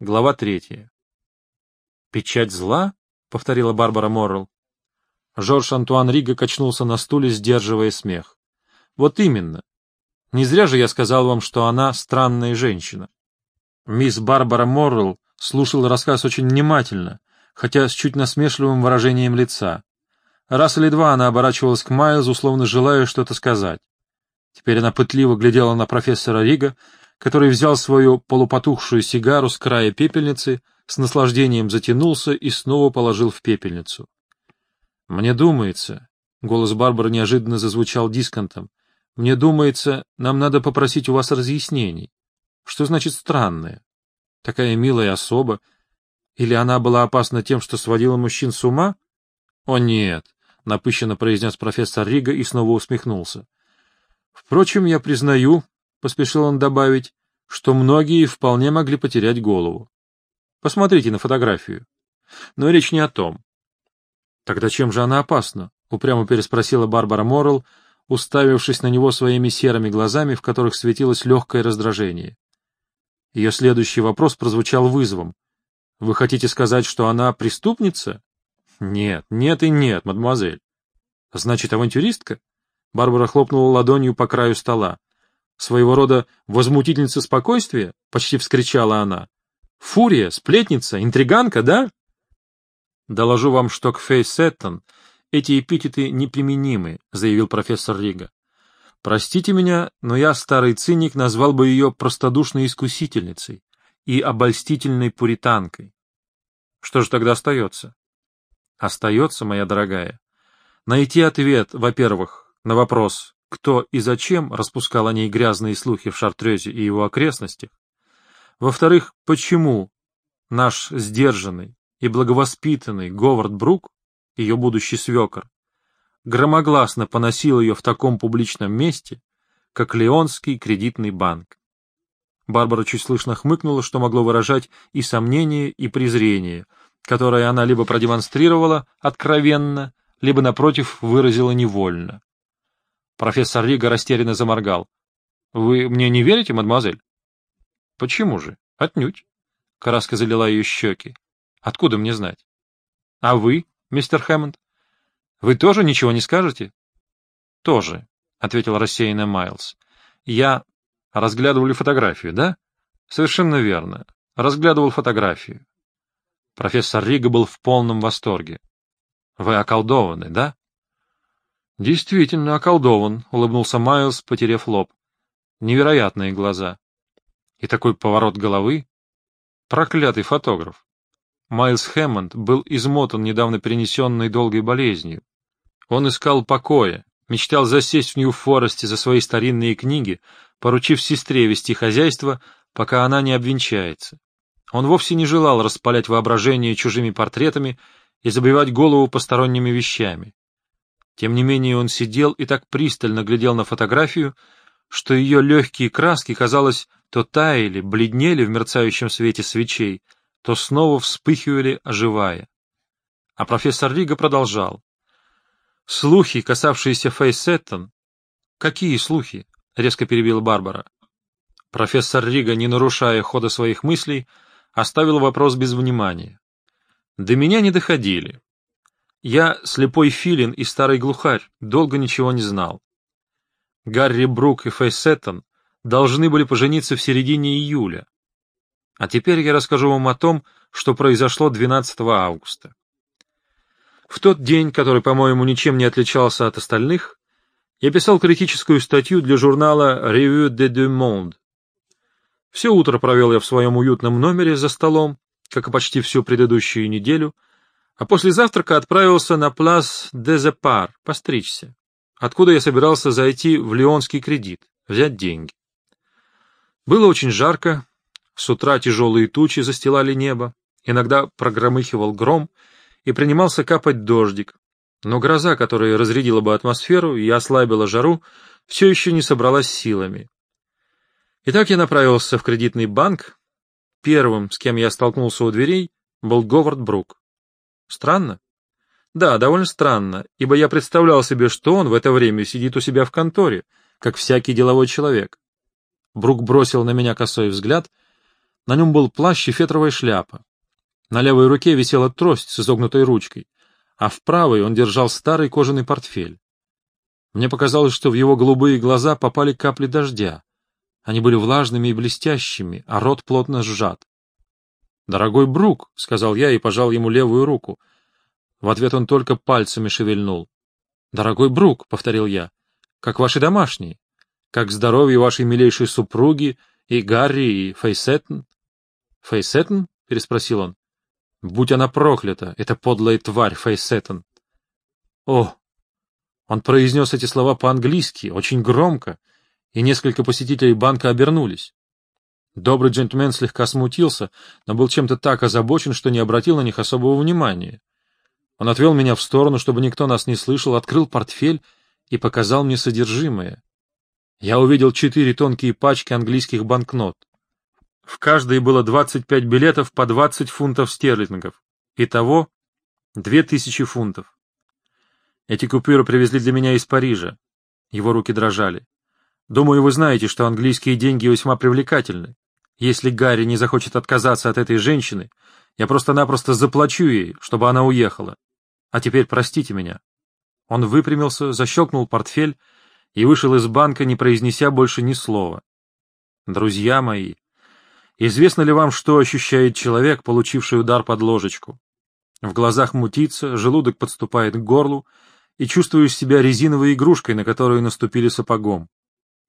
Глава третья. «Печать зла?» — повторила Барбара Моррелл. Жорж Антуан Рига качнулся на стуле, сдерживая смех. «Вот именно. Не зря же я сказал вам, что она странная женщина». Мисс Барбара Моррелл слушала рассказ очень внимательно, хотя с чуть насмешливым выражением лица. Раз или два она оборачивалась к Майлзу, условно желая что-то сказать. Теперь она пытливо глядела на профессора Рига, который взял свою полупотухшую сигару с края пепельницы, с наслаждением затянулся и снова положил в пепельницу. «Мне думается», — голос Барбары неожиданно зазвучал дисконтом, «мне думается, нам надо попросить у вас разъяснений. Что значит странное? Такая милая особа. Или она была опасна тем, что сводила мужчин с ума? О нет, — напыщенно произнес профессор Рига и снова усмехнулся. Впрочем, я признаю, поспешил он добавить, что многие вполне могли потерять голову. Посмотрите на фотографию. Но речь не о том. Тогда чем же она опасна? упрямо переспросила Барбара Моррелл, уставившись на него своими серыми глазами, в которых светилось легкое раздражение. Ее следующий вопрос прозвучал вызовом. «Вы хотите сказать, что она преступница?» «Нет, нет и нет, мадемуазель». «Значит, авантюристка?» Барбара хлопнула ладонью по краю стола. Своего рода возмутительница спокойствия? Почти вскричала она. Фурия, сплетница, интриганка, да? Доложу вам, что к Фейс Сеттон эти эпитеты неприменимы, заявил профессор Рига. Простите меня, но я, старый циник, назвал бы ее простодушной искусительницей и обольстительной пуританкой. Что же тогда остается? Остается, моя дорогая, найти ответ, во-первых, на вопрос, кто и зачем распускал о ней грязные слухи в Шартрезе и его окрестностях. Во-вторых, почему наш сдержанный и благовоспитанный Говард Брук, ее будущий свекор, громогласно поносил ее в таком публичном месте, как Леонский кредитный банк. Барбара чуть слышно хмыкнула, что могло выражать и сомнение, и презрение, которое она либо продемонстрировала откровенно, либо, напротив, выразила невольно. Профессор Рига растерянно заморгал. — Вы мне не верите, мадемуазель? — Почему же? Отнюдь. Краска залила ее щеки. — Откуда мне знать? — А вы, мистер Хэммонд? Вы тоже ничего не скажете? — Тоже, — ответил рассеянно Майлз. — Я... Разглядывали фотографию, да? — Совершенно верно. Разглядывал фотографию. Профессор Рига был в полном восторге. — Вы околдованы, да? — Действительно околдован, — улыбнулся Майлз, потеряв лоб. Невероятные глаза. И такой поворот головы. Проклятый фотограф. Майлз Хэммонд был измотан недавно перенесенной долгой болезнью. Он искал покоя, мечтал засесть в Нью-Форесте за свои старинные книги, поручив сестре вести хозяйство, пока она не обвенчается. Он вовсе не желал распалять воображение чужими портретами и забивать голову посторонними вещами. Тем не менее он сидел и так пристально глядел на фотографию, что ее легкие краски, казалось, то таяли, бледнели в мерцающем свете свечей, то снова вспыхивали, оживая. А профессор Рига продолжал. «Слухи, касавшиеся Фейсеттон...» «Какие слухи?» — резко перебила Барбара. Профессор Рига, не нарушая хода своих мыслей, оставил вопрос без внимания. «До меня не доходили. Я, слепой филин и старый глухарь, долго ничего не знал. Гарри Брук и Фейс Сеттон должны были пожениться в середине июля. А теперь я расскажу вам о том, что произошло 12 августа. В тот день, который, по-моему, ничем не отличался от остальных, я писал критическую статью для журнала Revue de Deux Mondes. Все утро провел я в своем уютном номере за столом, как и почти всю предыдущую неделю, а после завтрака отправился на Плас Дезепар постричься, откуда я собирался зайти в Леонский кредит, взять деньги. Было очень жарко, с утра тяжелые тучи застилали небо, иногда прогромыхивал гром и принимался капать дождик, но гроза, которая разрядила бы атмосферу и ослабила жару, все еще не собралась силами. Итак, я направился в кредитный банк. Первым, с кем я столкнулся у дверей, был Говард Брук. Странно? Да, довольно странно, ибо я представлял себе, что он в это время сидит у себя в конторе, как всякий деловой человек. Брук бросил на меня косой взгляд, На нем был плащ и фетровая шляпа. На левой руке висела трость с изогнутой ручкой, а в правой он держал старый кожаный портфель. Мне показалось, что в его голубые глаза попали капли дождя. Они были влажными и блестящими, а рот плотно сжат. «Дорогой Брук», — сказал я и пожал ему левую руку. В ответ он только пальцами шевельнул. «Дорогой Брук», — повторил я, — «как ваши домашние? Как здоровье вашей милейшей супруги и Гарри, и Фейсеттен?» «Фейсеттен?» — переспросил он. «Будь она проклята, эта подлая тварь Фейсеттен!» «О!» Он произнес эти слова по-английски, очень громко, и несколько посетителей банка обернулись. Добрый джентльмен слегка смутился, но был чем-то так озабочен, что не обратил на них особого внимания. Он отвел меня в сторону, чтобы никто нас не слышал, открыл портфель и показал мне содержимое. Я увидел четыре тонкие пачки английских банкнот. В каждой было 25 билетов по 20 фунтов стерлингов. Итого 2000 фунтов. Эти купюры привезли для меня из Парижа. Его руки дрожали. Думаю, вы знаете, что английские деньги весьма привлекательны. Если Гарри не захочет отказаться от этой женщины, я просто-напросто заплачу ей, чтобы она уехала. А теперь простите меня. Он выпрямился, защелкнул портфель и вышел из банка, не произнеся больше ни слова. Друзья мои, известно ли вам, что ощущает человек, получивший удар под ложечку? В глазах мутится, желудок подступает к горлу, и чувствуешь себя резиновой игрушкой, на которую наступили сапогом.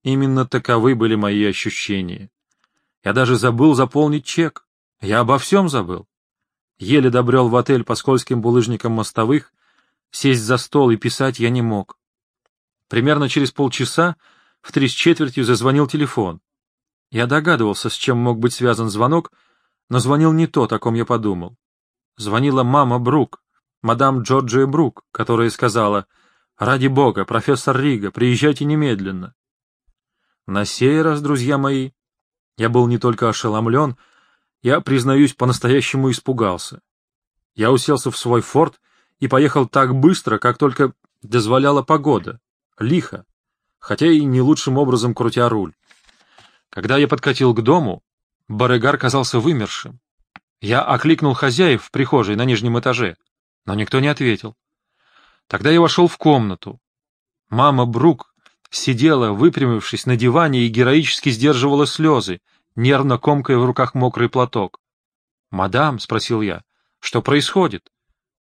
Именно таковы были мои ощущения. Я даже забыл заполнить чек. Я обо всем забыл. Еле добрел в отель по скользким булыжникам мостовых, сесть за стол и писать я не мог. Примерно через полчаса в три с четвертью зазвонил телефон. Я догадывался, с чем мог быть связан звонок, но звонил не тот, о ком я подумал. Звонила мама Брук, мадам Джорджия Брук, которая сказала, «Ради бога, профессор Рига, приезжайте немедленно». На сей раз, друзья мои, я был не только ошеломлен, я, признаюсь, по-настоящему испугался. Я уселся в свой форт и поехал так быстро, как только дозволяла погода, лихо, хотя и не лучшим образом крутя руль. Когда я подкатил к дому, Барыгар казался вымершим. Я окликнул хозяев в прихожей на нижнем этаже, но никто не ответил. Тогда я вошел в комнату. Мама Брук сидела, выпрямившись на диване и героически сдерживала слезы, нервно комкая в руках мокрый платок. «Мадам», — спросил я, — «что происходит?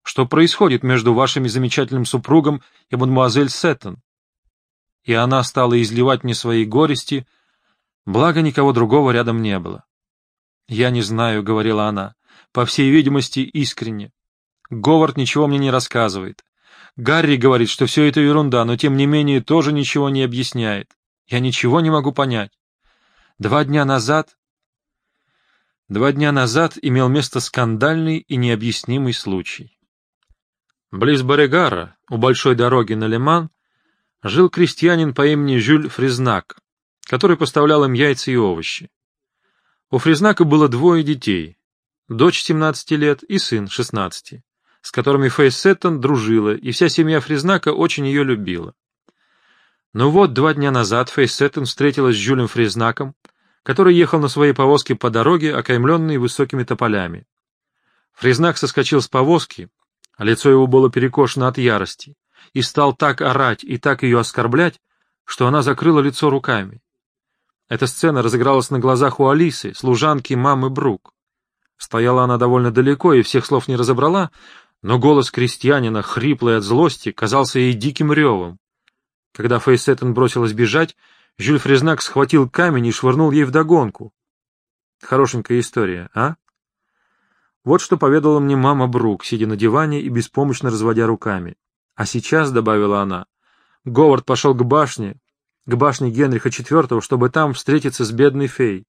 Что происходит между вашими замечательным супругом и мадемуазель Сеттон?» И она стала изливать мне свои горести, благо никого другого рядом не было. «Я не знаю», — говорила она, — «по всей видимости, искренне. Говард ничего мне не рассказывает. Гарри говорит, что все это ерунда, но тем не менее тоже ничего не объясняет. Я ничего не могу понять. Два дня назад... Два дня назад имел место скандальный и необъяснимый случай. Близ Барегара, у большой дороги на Лиман, жил крестьянин по имени Жюль Фризнак, который поставлял им яйца и овощи. У Фризнака было двое детей, дочь 17 лет и сын 16 с которыми Фейс Сеттон дружила, и вся семья Фризнака очень ее любила. Но вот два дня назад Фейс Сеттон встретилась с Жюлем Фризнаком, который ехал на своей повозке по дороге, окаймленной высокими тополями. Фризнак соскочил с повозки, а лицо его было перекошено от ярости, и стал так орать и так ее оскорблять, что она закрыла лицо руками. Эта сцена разыгралась на глазах у Алисы, служанки мамы Брук. Стояла она довольно далеко и всех слов не разобрала, но голос крестьянина, хриплый от злости, казался ей диким ревом. Когда Фейсеттен бросилась бежать, Жюль Фрезнак схватил камень и швырнул ей вдогонку. Хорошенькая история, а? Вот что поведала мне мама Брук, сидя на диване и беспомощно разводя руками. А сейчас, — добавила она, — Говард пошел к башне, к башне Генриха IV, чтобы там встретиться с бедной феей.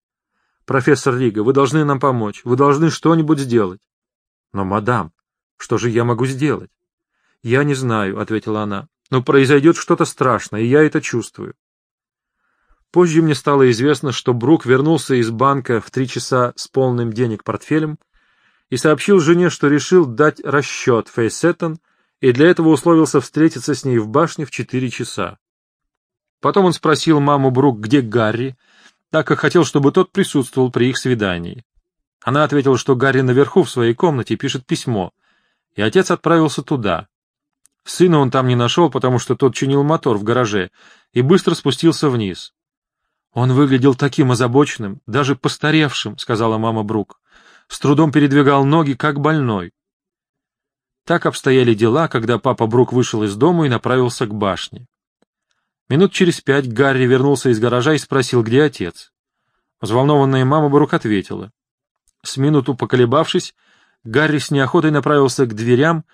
Профессор Рига, вы должны нам помочь, вы должны что-нибудь сделать. Но, мадам, что же я могу сделать? — Я не знаю, — ответила она, — но произойдет что-то страшное, и я это чувствую. Позже мне стало известно, что Брук вернулся из банка в три часа с полным денег портфелем и сообщил жене, что решил дать расчет Фейсеттон и для этого условился встретиться с ней в башне в четыре часа. Потом он спросил маму Брук, где Гарри, так как хотел, чтобы тот присутствовал при их свидании. Она ответила, что Гарри наверху в своей комнате пишет письмо, и отец отправился туда. Сына он там не нашел, потому что тот чинил мотор в гараже, и быстро спустился вниз. «Он выглядел таким озабоченным, даже постаревшим», — сказала мама Брук. «С трудом передвигал ноги, как больной». Так обстояли дела, когда папа Брук вышел из дома и направился к башне. Минут через пять Гарри вернулся из гаража и спросил, где отец. Взволнованная мама Брук ответила. С минуту поколебавшись, Гарри с неохотой направился к дверям,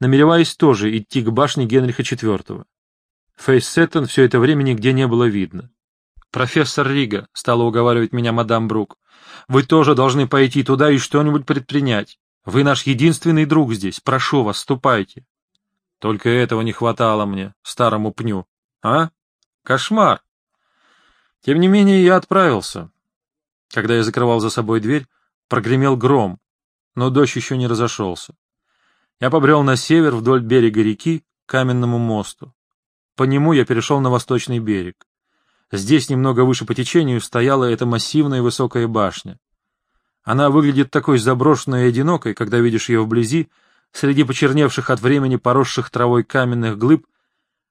намереваясь тоже идти к башне Генриха IV. Фейс Сеттон все это время нигде не было видно. «Профессор Рига», — стала уговаривать меня мадам Брук, — «вы тоже должны пойти туда и что-нибудь предпринять. Вы наш единственный друг здесь. Прошу вас, ступайте». Только этого не хватало мне, старому пню. А? Кошмар. Тем не менее, я отправился. Когда я закрывал за собой дверь, прогремел гром, но дождь еще не разошелся. Я побрел на север вдоль берега реки к каменному мосту. По нему я перешел на восточный берег. Здесь, немного выше по течению, стояла эта массивная высокая башня. Она выглядит такой заброшенной и одинокой, когда видишь ее вблизи, среди почерневших от времени поросших травой каменных глыб,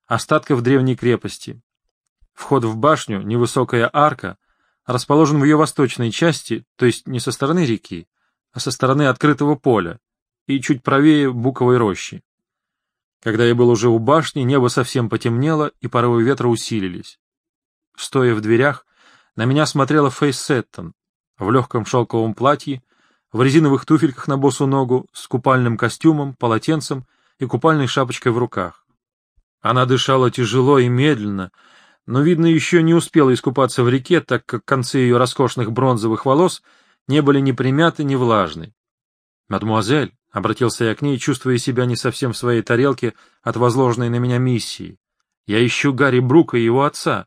остатков древней крепости. Вход в башню, невысокая арка, расположен в ее восточной части, то есть не со стороны реки, со стороны открытого поля, и чуть правее буковой рощи. Когда я был уже у башни, небо совсем потемнело, и порывы ветра усилились. Стоя в дверях, на меня смотрела Фейс Сеттон, в легком шелковом платье, в резиновых туфельках на босу ногу, с купальным костюмом, полотенцем и купальной шапочкой в руках. Она дышала тяжело и медленно, но, видно, еще не успела искупаться в реке, так как концы ее роскошных бронзовых волос не были ни примяты, ни влажны. «Мадемуазель», — обратился я к ней, чувствуя себя не совсем в своей тарелке от возложенной на меня миссии, — «я ищу Гарри Брука и его отца».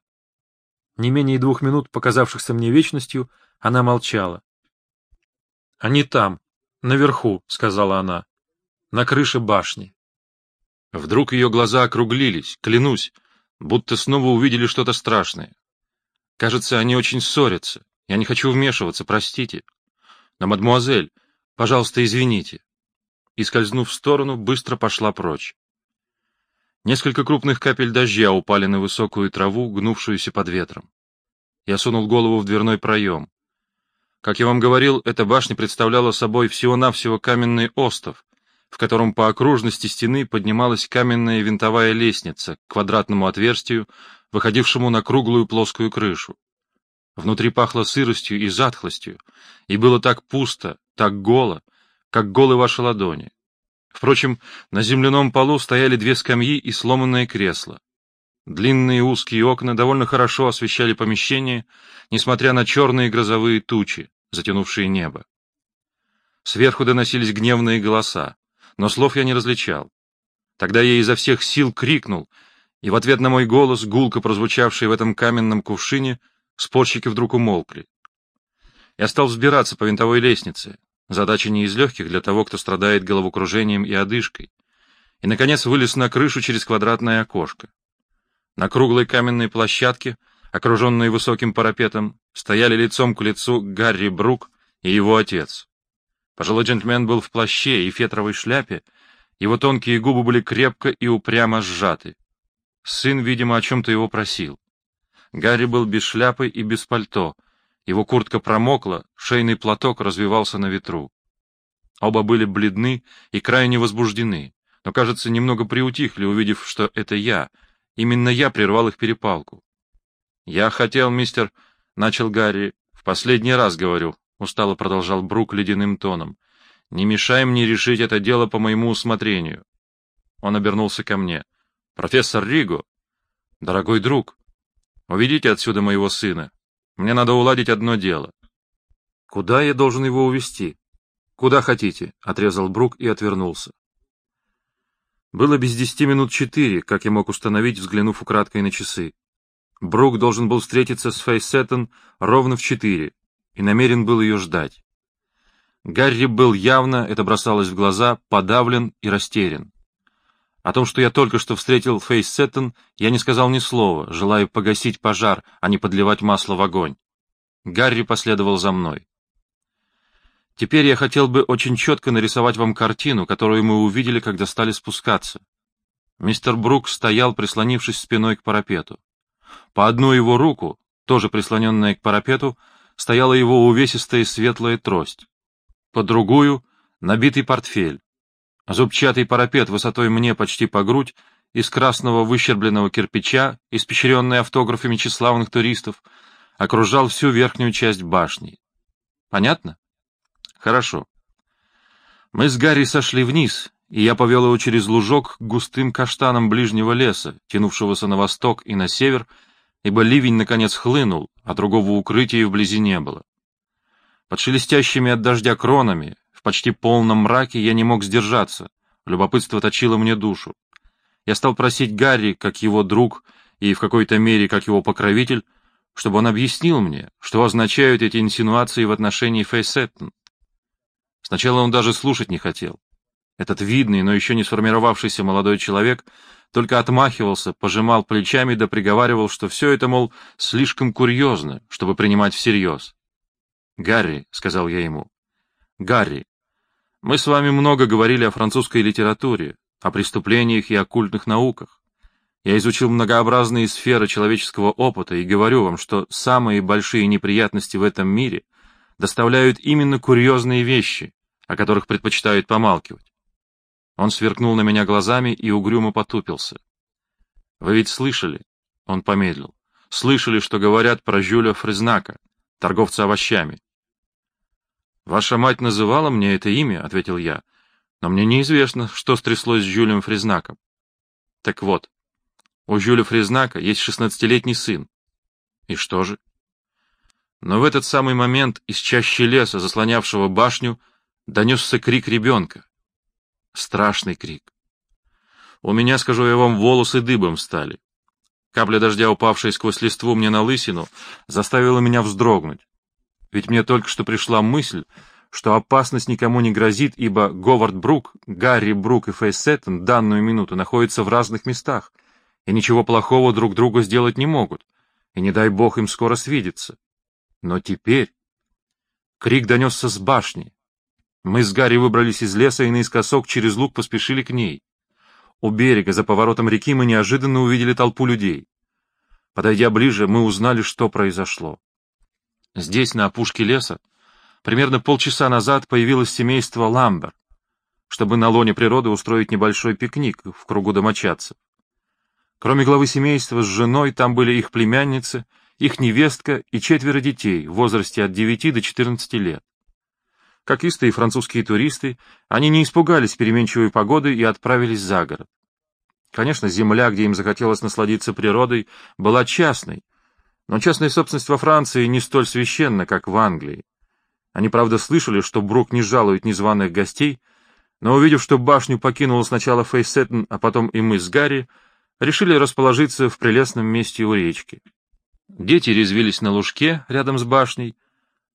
Не менее двух минут, показавшихся мне вечностью, она молчала. «Они там, наверху», — сказала она, — «на крыше башни». Вдруг ее глаза округлились, клянусь, будто снова увидели что-то страшное. Кажется, они очень ссорятся. Я не хочу вмешиваться, простите. Но, мадмуазель, пожалуйста, извините. И, скользнув в сторону, быстро пошла прочь. Несколько крупных капель дождя упали на высокую траву, гнувшуюся под ветром. Я сунул голову в дверной проем. Как я вам говорил, эта башня представляла собой всего-навсего каменный остов, в котором по окружности стены поднималась каменная винтовая лестница к квадратному отверстию, выходившему на круглую плоскую крышу. Внутри пахло сыростью и затхлостью, и было так пусто, так голо, как голы ваши ладони. Впрочем, на земляном полу стояли две скамьи и сломанное кресло. Длинные узкие окна довольно хорошо освещали помещение, несмотря на черные грозовые тучи, затянувшие небо. Сверху доносились гневные голоса, но слов я не различал. Тогда я изо всех сил крикнул, и в ответ на мой голос, гулко прозвучавший в этом каменном кувшине, спорщики вдруг умолкли. Я стал взбираться по винтовой лестнице, задача не из легких для того, кто страдает головокружением и одышкой, и, наконец, вылез на крышу через квадратное окошко. На круглой каменной площадке, окруженной высоким парапетом, стояли лицом к лицу Гарри Брук и его отец. Пожилой джентльмен был в плаще и фетровой шляпе, его тонкие губы были крепко и упрямо сжаты. Сын, видимо, о чем-то его просил. Гарри был без шляпы и без пальто, его куртка промокла, шейный платок развивался на ветру. Оба были бледны и крайне возбуждены, но, кажется, немного приутихли, увидев, что это я. Именно я прервал их перепалку. — Я хотел, мистер, — начал Гарри, — в последний раз говорю, — устало продолжал Брук ледяным тоном, — не мешай мне решить это дело по моему усмотрению. Он обернулся ко мне. — Профессор Риго, дорогой друг, уведите отсюда моего сына. Мне надо уладить одно дело. — Куда я должен его увезти? — Куда хотите, — отрезал Брук и отвернулся. Было без десяти минут четыре, как я мог установить, взглянув украдкой на часы. Брук должен был встретиться с Фейсеттон ровно в четыре и намерен был ее ждать. Гарри был явно, это бросалось в глаза, подавлен и растерян. О том, что я только что встретил Фейсеттон, я не сказал ни слова, желая погасить пожар, а не подливать масло в огонь. Гарри последовал за мной. Теперь я хотел бы очень четко нарисовать вам картину, которую мы увидели, когда стали спускаться. Мистер Брук стоял, прислонившись спиной к парапету. По одну его руку, тоже прислоненная к парапету, стояла его увесистая светлая трость. По другую — набитый портфель. Зубчатый парапет высотой мне почти по грудь, из красного выщербленного кирпича, испещренный автографами тщеславных туристов, окружал всю верхнюю часть башни. Понятно? Хорошо. Мы с Гарри сошли вниз, и я повел его через лужок к густым каштанам ближнего леса, тянувшегося на восток и на север, ибо ливень наконец хлынул, а другого укрытия вблизи не было. Под шелестящими от дождя кронами, в почти полном мраке я не мог сдержаться, любопытство точило мне душу. Я стал просить Гарри, как его друг и в какой-то мере как его покровитель, чтобы он объяснил мне, что означают эти инсинуации в отношении Фейсеттон. Сначала он даже слушать не хотел. Этот видный, но еще не сформировавшийся молодой человек только отмахивался, пожимал плечами да приговаривал, что все это, мол, слишком курьезно, чтобы принимать всерьез. «Гарри», — сказал я ему, — «Гарри, мы с вами много говорили о французской литературе, о преступлениях и оккультных науках. Я изучил многообразные сферы человеческого опыта и говорю вам, что самые большие неприятности в этом мире доставляют именно курьезные вещи, о которых предпочитают помалкивать. Он сверкнул на меня глазами и угрюмо потупился. «Вы ведь слышали?» — он помедлил. «Слышали, что говорят про Жюля Фрезнака, торговца овощами?» «Ваша мать называла мне это имя», — ответил я, «но мне неизвестно, что стряслось с Жюлем Фрезнаком». «Так вот, у Жюля Фрезнака есть шестнадцатилетний сын». «И что же?» Но в этот самый момент из чащи леса, заслонявшего башню, донесся крик ребенка. Страшный крик. У меня, скажу я вам, волосы дыбом стали. Капля дождя, упавшая сквозь листву мне на лысину, заставила меня вздрогнуть. Ведь мне только что пришла мысль, что опасность никому не грозит, ибо Говард Брук, Гарри Брук и Фейс Сеттон данную минуту находятся в разных местах, и ничего плохого друг другу сделать не могут, и не дай бог им скоро свидеться. Но теперь... Крик донесся с башни, мы с Гарри выбрались из леса и наискосок через луг поспешили к ней. У берега, за поворотом реки, мы неожиданно увидели толпу людей. Подойдя ближе, мы узнали, что произошло. Здесь, на опушке леса, примерно полчаса назад появилось семейство Ламбер, чтобы на лоне природы устроить небольшой пикник в кругу домочадцев. Кроме главы семейства с женой, там были их племянницы, их невестка и четверо детей в возрасте от 9 до 14 лет. Как истые французские туристы, они не испугались переменчивой погоды и отправились за город. Конечно, земля, где им захотелось насладиться природой, была частной, но частная собственность во Франции не столь священна, как в Англии. Они, правда, слышали, что Брук не жалует незваных гостей, но, увидев, что башню покинула сначала Фейсеттен, а потом и мы с Гарри, решили расположиться в прелестном месте у речки. Дети резвились на лужке рядом с башней,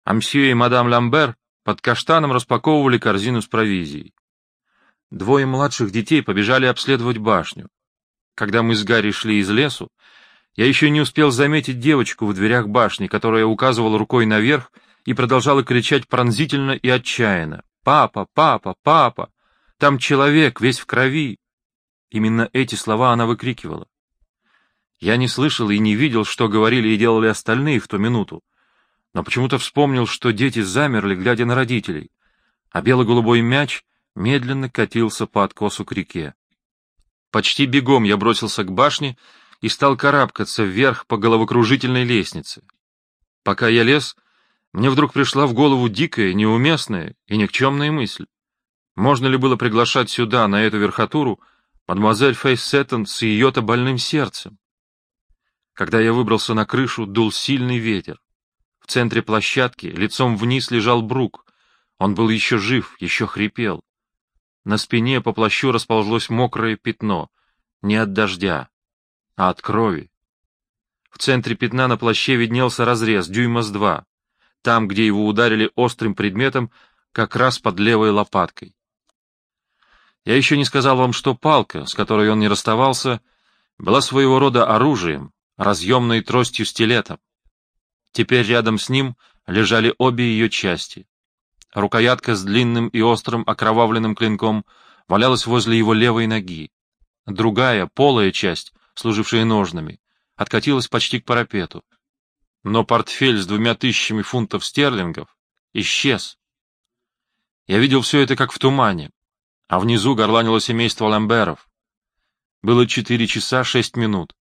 а мсье и мадам Ламбер под каштаном распаковывали корзину с провизией. Двое младших детей побежали обследовать башню. Когда мы с Гарри шли из лесу, я еще не успел заметить девочку в дверях башни, которая указывала рукой наверх и продолжала кричать пронзительно и отчаянно. «Папа! Папа! Папа! Там человек, весь в крови!» Именно эти слова она выкрикивала. Я не слышал и не видел, что говорили и делали остальные в ту минуту, но почему-то вспомнил, что дети замерли, глядя на родителей, а бело-голубой мяч медленно катился по откосу к реке. Почти бегом я бросился к башне и стал карабкаться вверх по головокружительной лестнице. Пока я лез, мне вдруг пришла в голову дикая, неуместная и никчемная мысль. Можно ли было приглашать сюда, на эту верхотуру, мадемуазель Фейс Сеттон с ее-то больным сердцем? Когда я выбрался на крышу, дул сильный ветер. В центре площадки лицом вниз лежал Брук. Он был еще жив, еще хрипел. На спине по плащу расползлось мокрое пятно. Не от дождя, а от крови. В центре пятна на плаще виднелся разрез, дюйма с два. Там, где его ударили острым предметом, как раз под левой лопаткой. Я еще не сказал вам, что палка, с которой он не расставался, была своего рода оружием, разъемной тростью-стилетом. Теперь рядом с ним лежали обе ее части. Рукоятка с длинным и острым окровавленным клинком валялась возле его левой ноги. Другая, полая часть, служившая ножнами, откатилась почти к парапету. Но портфель с двумя тысячами фунтов стерлингов исчез. Я видел все это как в тумане, а внизу горланило семейство Ламберов. Было четыре часа шесть минут.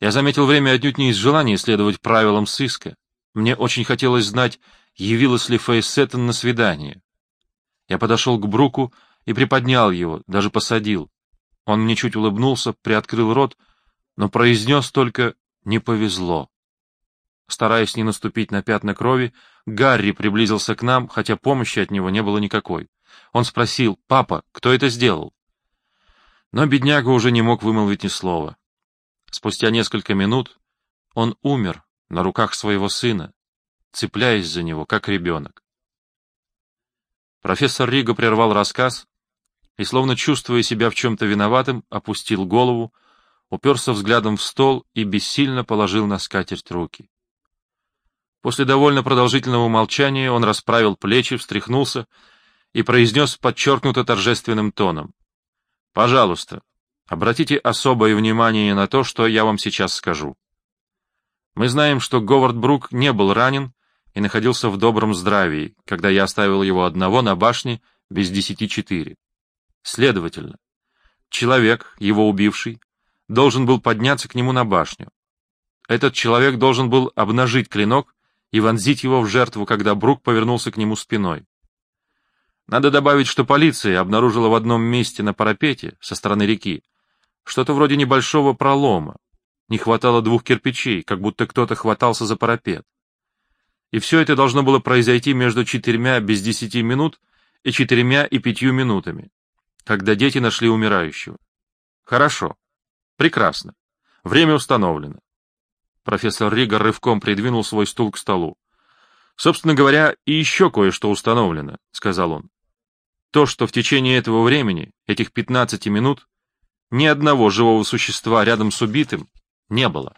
Я заметил время отнюдь не из желания следовать правилам сыска. Мне очень хотелось знать, явилась ли Фейс на свидание. Я подошел к Бруку и приподнял его, даже посадил. Он мне чуть улыбнулся, приоткрыл рот, но произнес только «не повезло». Стараясь не наступить на пятна крови, Гарри приблизился к нам, хотя помощи от него не было никакой. Он спросил «Папа, кто это сделал?» Но бедняга уже не мог вымолвить ни слова. Спустя несколько минут он умер на руках своего сына, цепляясь за него, как ребенок. Профессор Рига прервал рассказ и, словно чувствуя себя в чем-то виноватым, опустил голову, уперся взглядом в стол и бессильно положил на скатерть руки. После довольно продолжительного молчания он расправил плечи, встряхнулся и произнес подчеркнуто торжественным тоном. — Пожалуйста, обратите особое внимание на то, что я вам сейчас скажу. Мы знаем, что Говард Брук не был ранен и находился в добром здравии, когда я оставил его одного на башне без десяти четыре. Следовательно, человек, его убивший, должен был подняться к нему на башню. Этот человек должен был обнажить клинок и вонзить его в жертву, когда Брук повернулся к нему спиной. Надо добавить, что полиция обнаружила в одном месте на парапете со стороны реки что-то вроде небольшого пролома. Не хватало двух кирпичей, как будто кто-то хватался за парапет. И все это должно было произойти между четырьмя без десяти минут и четырьмя и пятью минутами, когда дети нашли умирающего. Хорошо. Прекрасно. Время установлено. Профессор Ригар рывком придвинул свой стул к столу. «Собственно говоря, и еще кое-что установлено», — сказал он. «То, что в течение этого времени, этих пятнадцати минут, ни одного живого существа рядом с убитым не было».